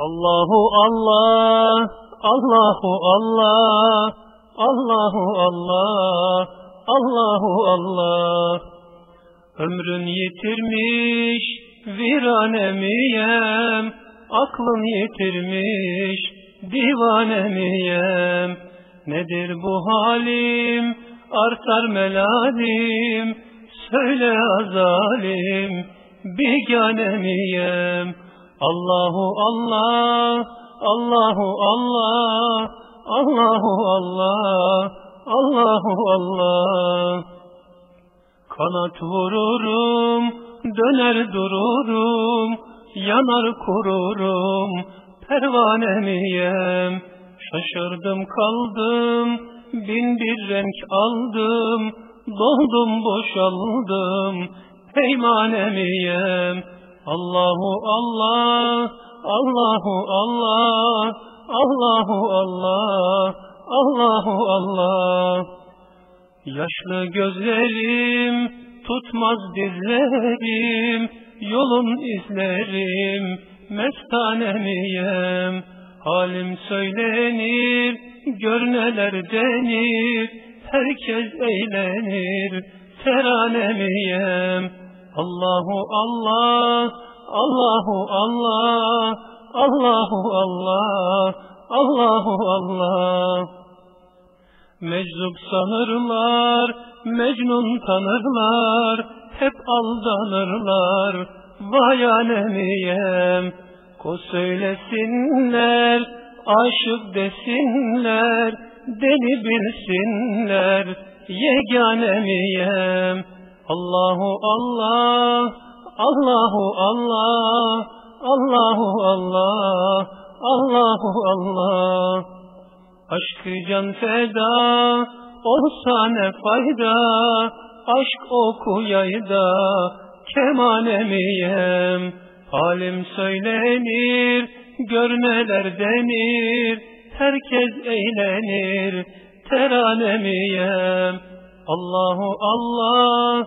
Allahu Allah, Allahu Allah, Allahu Allah, Allahu Allah. Ömrün yitirmiş, virane miyem? Aklın yitirmiş, divane miyem? Nedir bu halim, artar melalim, söyle azalim, bigane miyem? Allahu Allah, Allahu Allah, Allahu Allah, Allahu Allah. Kanat vururum, döner dururum, yanar kururum, pervane miyem? Şaşırdım kaldım, bin bir renk aldım, doldum boşaldım, peymane miyem? Allahu Allah, Allahu Allah, Allahu Allah, Allahu Allah. Yaşlı gözlerim tutmaz dizlerim, yolun izlerim, mestane miyem? Halim söylenir, gör neler denir, herkes eğlenir, terane miyem? Allahu Allah, Allahu Allah, Allahu Allah, Allahu Allah. Meczup sanırlar, Mecnun tanırlar, hep aldanırlar, vay alemiyem. Ko söylesinler, aşık desinler, deli bilsinler, yegane miyem? Allahu Allah, Allahu Allah, Allahu Allah, Allahu Allah. Aşkı can feda, olsa ne fayda, aşk oku yayda, kemane miyem? Halim söylenir, görmeler denir, herkes eğlenir, terane miyem? Allahu Allah,